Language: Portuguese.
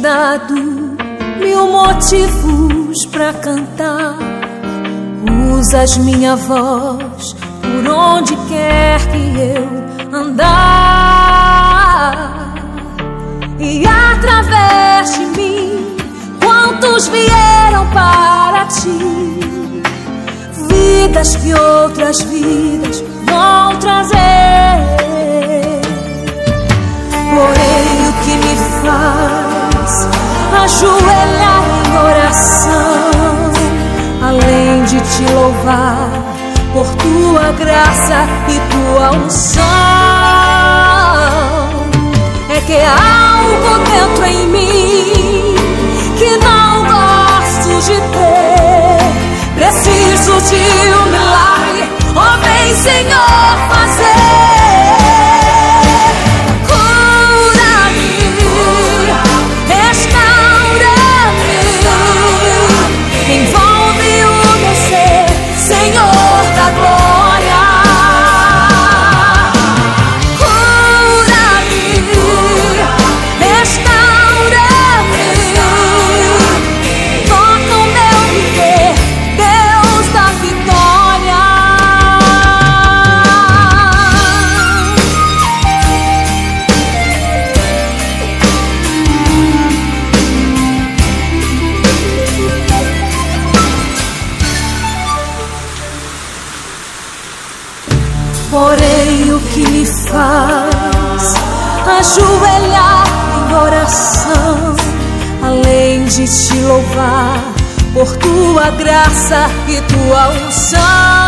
dado mil motivos pra cantar. Usas minha voz por onde quer que eu andar. E através de mim, quantos vieram para ti? Vidas que outras vidas por tua graça e tua unção, é que há algo dentro em mim que não gosto de ter. Preciso de um milagre, oh vem Senhor Porém, o que me faz? Ajoelhar em oração, além de te louvar por tua graça e tua unção,